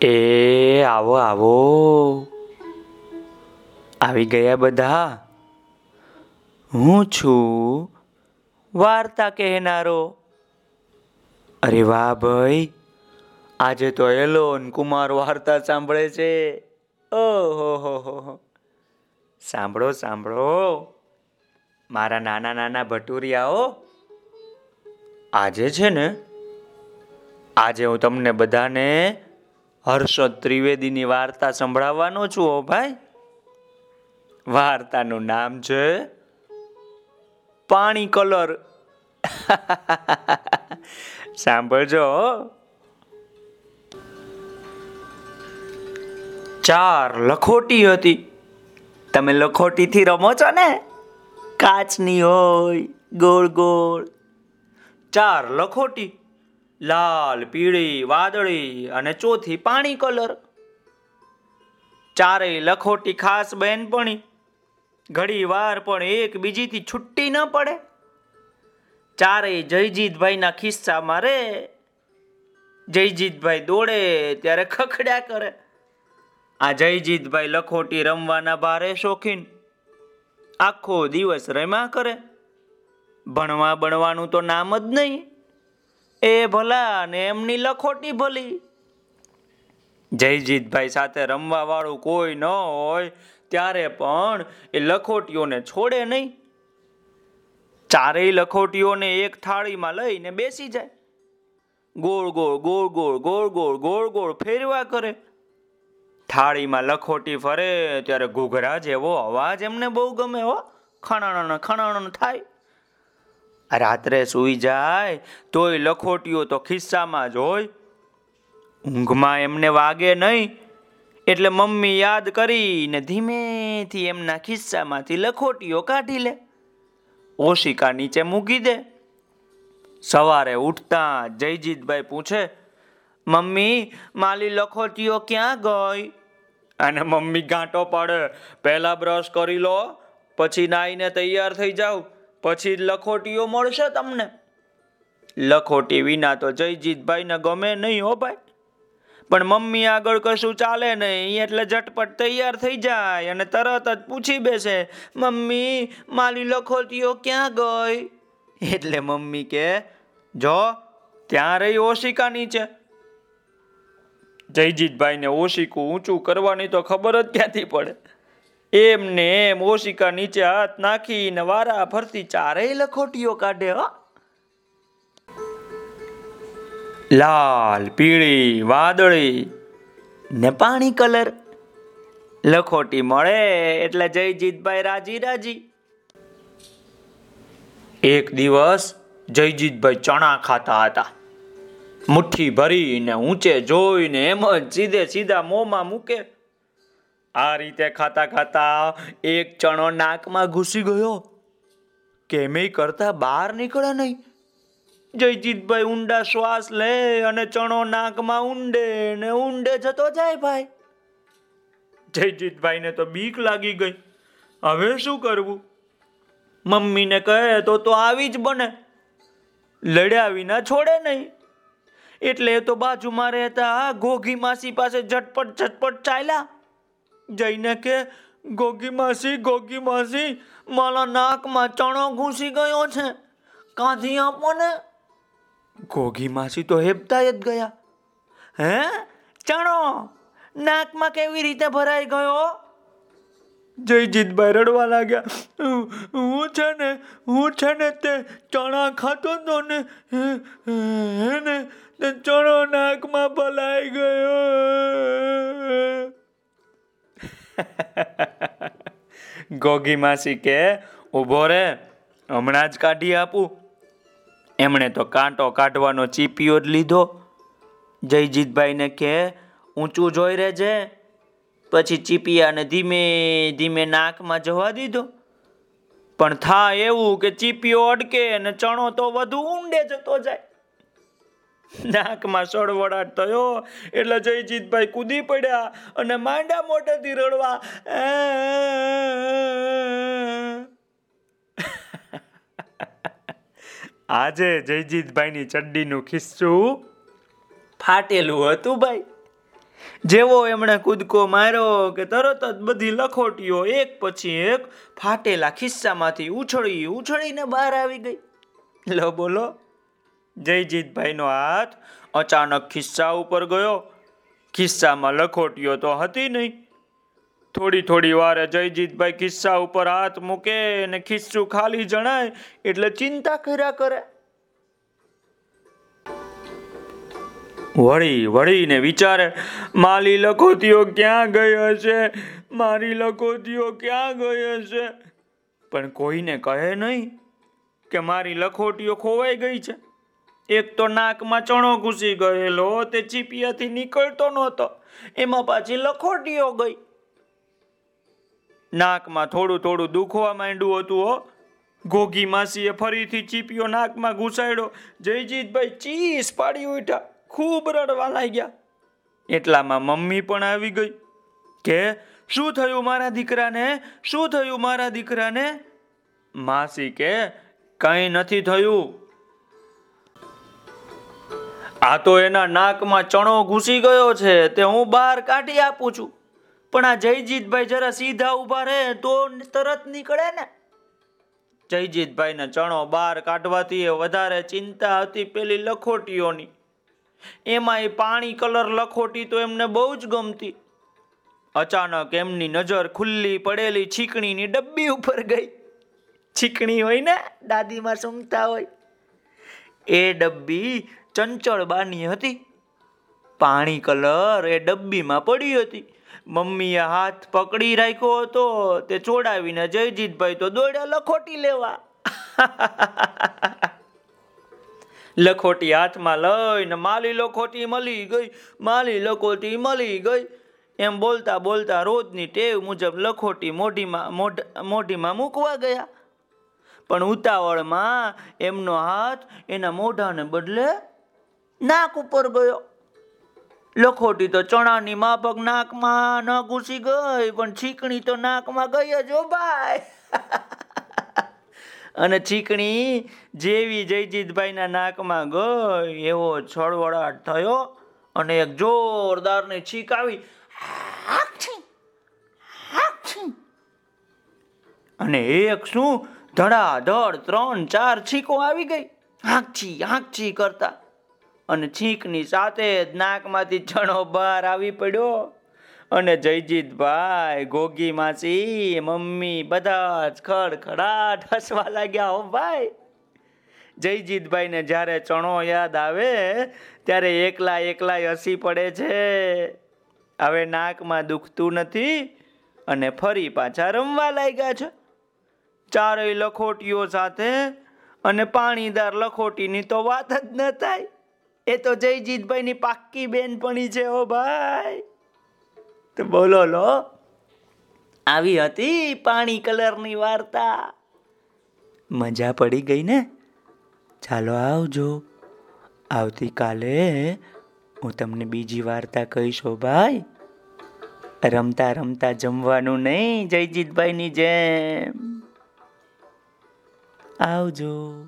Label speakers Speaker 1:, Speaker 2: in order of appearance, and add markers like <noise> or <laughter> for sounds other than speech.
Speaker 1: એ આવો આવો. આવી ગયા બધા. હું છું વાર્તા કહેનારો. અરે વાહ ભાઈ, આજે તો એલોન કુમાર વાર્તા સાંભળે છે. ઓહો, હો હો સાંભળો સાંભળો. મારા નાના નાના ભટુરિયાઓ, આજે છે ને, આજે હું તમને બધાને હર્ષદ ત્રિવેદીની વાર્તા સંભળાવવાનો છું ઓ ભાઈ. વાર્તાનું નામ છે પાણી કલર. <laughs> સાંભળજો ચાર લખોટી હતી. તમે લખોટીથી રમો છો ને? કાચની હોય, ગોળ ગોળ. ચાર લખોટી. લાલ, પીળી, વાદળી અને ચોથી પાણી કલર. ચારેય લખોટી ખાસ બહેનપણી ઘડી વાર પણ એક બીજીથી છુટ્ટી ન પડે. ચારેય જયજીતભાઈના ખિસ્સામાં રે. જયજીતભાઈ દોડે ત્યારે ખખડ્યા કરે. આ જયજીતભાઈ લખોટી રમવાના ભારે શોખીન. આખો દિવસ રમ્યા કરે. ભણવા ભણવાનું તો નામ જ નહીં. એ ભલા ને એમની લખોટી ભલી. જયજીતભાઈ સાથે રમવા વાળું કોઈ ન હોય, ત્યારે પણ એ લખોટીઓને છોડે નહીં. ચારેય લખોટીઓને એક થાળીમાં લઈને બેસી જાય. ગોળ ગોળ ગોળ ગોળ ગોળ ગોળ ગોળ ગોળ ફેરવા કરે. થાળીમાં લખોટી ફરે ત્યારે ઘૂઘરા જેવો અવાજ એમને બહુ ગમે હો. ખણણ ખણણ થાય. રાત્રે સૂઈ જાય, તોય લખોટીઓ તો ખિસ્સામાં જ હોય. ઊંઘમાં એમને વાગે નહીં, એટલે મમ્મી યાદ કરીને ધીમેથી એમના ખિસ્સામાંથી લખોટીઓ કાઢી લે. ઓશિકા નીચે મૂકી દે. સવારે ઉઠતા જયજીતભાઈ પૂછે, મમ્મી, માલી લખોટીઓ ક્યાં ગઈ? અને મમ્મી ગાંટો પડે, પહેલા બ્રશ કરી લો, પછી નાઈને તૈયાર થઈ જાવ પછી લખોટીઓ મળશે તમને. લખોટી વિના તો જયજીતભાઈને ગમે નહીં હો ભાઈ. પણ મમ્મી આગળ કશું ચાલે નહીં, એટલે ઝટપટ તૈયાર થઈ જાય અને તરત જ પૂછી બેસે, મમ્મી, મારી લખોટીઓ ક્યાં ગઈ? એટલે મમ્મી કે, જો, ત્યાં રહી ઓશિકા નીચે. જયજીતભાઈને ઓશિકું ઊંચું કરવાની તો ખબર જ ક્યાંથી પડે. એમને એમ ઓશિકા નીચે હાથ નાખીને વારા ફરતી ચારેય લખોટીઓ કાઢે, હો. લાલ, પીળી, વાદળી ને પાણી કલર. લખોટી મળે એટલે જયજીતભાઈ રાજી રાજી. એક દિવસ જયજીતભાઈ ચણા ખાતા હતા. મુઠ્ઠી ભરીને ઊંચે જોઈને એમ જ સીધે સીધા મોંમાં મૂકે. આ રીતે ખાતા ખાતા એક ચણો નાકમાં ઘૂસી ગયો. કેમે કરતા બહાર નીકળે નહીં. જયજીતભાઈ ઊંડા શ્વાસ લે અને ચણો નાકમાં ઊંડે ને ઊંડે જતો જાય ભાઈ. જયજીતભાઈને તો બીક લાગી ગઈ. હવે શું કરવું? મમ્મીને કહે તો તો આવી જ બને. લડ્યા વિના છોડે નહીં. એટલે એ તો બાજુમાં રહેતા ઘોઘી માસી પાસે ઝટપટ ઝટપટ ચાલ્યા. જઈને કે, ગોગી માસી ગોગી માસી, મારા નાકમાં ચણો ઘૂસી ગયો છે. કાંધી આપો ને. ગોગી માસી તો હેબતા જ ગયા. હે? ચણો, નાકમાં કેવી રીતે ભરાઈ ગયો? જયજીતભાઈ રડવા લાગ્યા. હું છે ને, હું છે ને તે ચણા ખાતો તો ને, હે ને ચણો નાકમાં ભલાઈ ગયો. <laughs> ગોગી માસી કે ઊભો રે, હમણાં જ કાઢી આપું. એમણે તો કાંટો કાઢવાનો ચીપિયો જ લીધો. જયજીતભાઈને કે, ઊંચું જોઈ રહેજે પછી ચીપિયાને ધીમે ધીમે નાકમાં જવા દીધો. પણ થાય એવું કે ચીપિયો અડકે અને ચણો તો વધુ ઊંડે જતો જાય. નાકમાં સળવડાટ થયો. એટલે જયજીતભાઈ કૂદી પડ્યા અને માંડા મોઢેથી રડવા આજે જયજીતભાઈની ચડ્ડીનું ખિસ્સું ફાટેલું હતું ભાઈ. જેવો એમણે કૂદકો માર્યો કે તરત જ બધી લખોટીઓ એક પછી એક ફાટેલા ખિસ્સામાંથી ઉછળી, ઉછળીને બહાર આવી ગઈ. લો બોલો. જયજીતભાઈનો હાથ અચાનક ખિસ્સા ઉપર ગયો. ખિસ્સામાં લખોટીઓ તો હતી નહીં. થોડી થોડી વારે જયજીતભાઈ ખિસ્સા ઉપર હાથ મૂકે અને ખિસ્સું ખાલી જણાય એટલે ચિંતા કર્યા કરે. વળી વળીને વિચારે મારી લખોટીઓ ક્યાં ગઈ હશે? મારી લખોટીઓ ક્યાં ગઈ હશે? પણ કોઈને કહે નહીં કે મારી લખોટીઓ ખોવાઈ ગઈ છે. એક તો નાકમાં ચણો ઘૂસી ગયેલો, તે ચીપિયાથી નીકળતો નહોતો. એમાં પાછી લખોટીઓ ગઈ. નાકમાં થોડું થોડું દુખવા માંડ્યું હતું, હો. ગોગી માસીએ ફરીથી ચીપિયો નાકમાં ઘૂસાડ્યો. જયજીતભાઈ ચીસ પાડી ઉઠ્યા. ખૂબ રડવા લાગ્યા. એટલામાં મમ્મી પણ આવી ગઈ. કે, શું થયું મારા દીકરાને? શું થયું મારા દીકરાને? માસી કે, કંઈ નથી થયું. આ તો એના નાકમાં ચણો ઘૂસી ગયો છે, તે હું બહાર કાઢી આપું છું. પણ આ જયજીતભાઈ જરા સીધા ઊભા રહે તો તરત નીકળે ને. જયજીતભાઈને ચણો બહાર કાઢવાથી એ વધારે ચિંતા હતી પેલી લખોટીઓની. એમાં એ પાણી કલર લખોટી તો એમને બહુ જ ગમતી. અચાનક એમની નજર ખુલ્લી પડેલી છીકણીની ડબ્બી ઉપર ગઈ. છીકણી હોય ને દાદીમાં સૂંઘતા હોય. એ ડબ્બી ચંચળબાની હતી. પાણી કલર એ ડબ્બીમાં પડી હતી. મમ્મીએ હાથ પકડી રાખ્યો હતો. તે છોડાવીને જયજીતભાઈ તો દોડ્યા લખોટી લેવા. <laughs> લખોટી હાથમાં લઈને માલી લખોટી મળી ગઈ. માલી લખોટી મળી ગઈ. એમ બોલતા બોલતા રોજની ટેવ મુજબ લખોટી મોઢીમાં મોઢ મોઢીમાં મૂકવા ગયા. પણ ઉતાવળમાં એમનો હાથ એના મોઢાને બદલે નાક ઉપર ગયો. લખોટી તો ચણાની માફક નાકમાં ન ઘૂસી ગઈ, પણ છીકણી તો નાકમાં ગઈ જ ભાઈ. અને છીકણી જેવી જયજીતભાઈના નાકમાં ગઈ, એવો છળવળાટ થયો અને એક જોરદારની છીક આવી. અને એક શું, ધડાધડ ત્રણ ચાર છીકો આવી ગઈ. હાંકછી હાંકછી કરતા. અને છીંકની સાથે જ નાકમાંથી ચણો બહાર આવી પડ્યો. અને જયજીતભાઈ, ગોગી માસી, મમ્મી બધા જ ખડખડાટ હસવા લાગ્યા હો ભાઈ! જયજીતભાઈને જ્યારે ચણો યાદ આવે, ત્યારે એકલા એકલા હસી પડે છે. હવે નાકમાં દુખતું નથી અને ફરી પાછા રમવા લાગ્યા છે. ચારેય લખોટીઓ સાથે અને પાણીદાર લખોટીની તો વાત જ ન થાય. એ તો જયજીતભાઈની પાક્કી બેનપણી છે ઓ ભાઈ. તો બોલો લો. આવી હતી પાણી કલરની વાર્તા. મજા પડી ગઈ ને? ચાલો આવજો. આવતીકાલે હું તમને બીજી વાર્તા કહીશ ભાઈ. રમતા રમતા જમવાનું નહીં જયજીતભાઈની જેમ. આવજો.